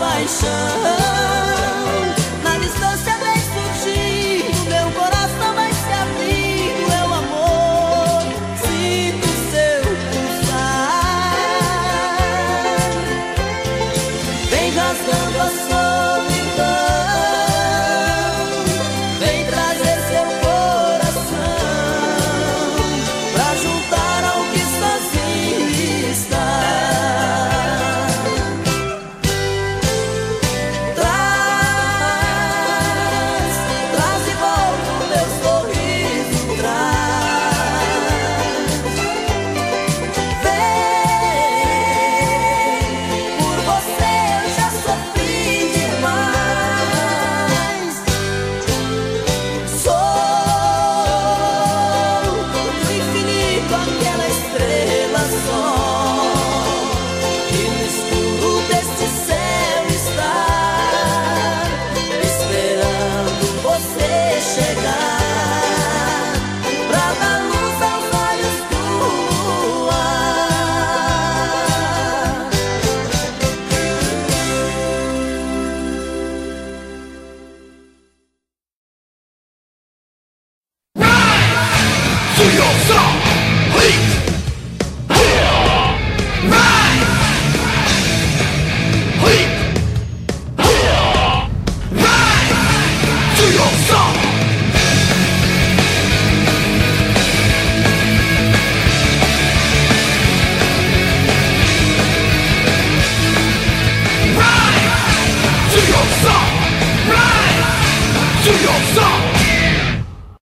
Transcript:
paixão.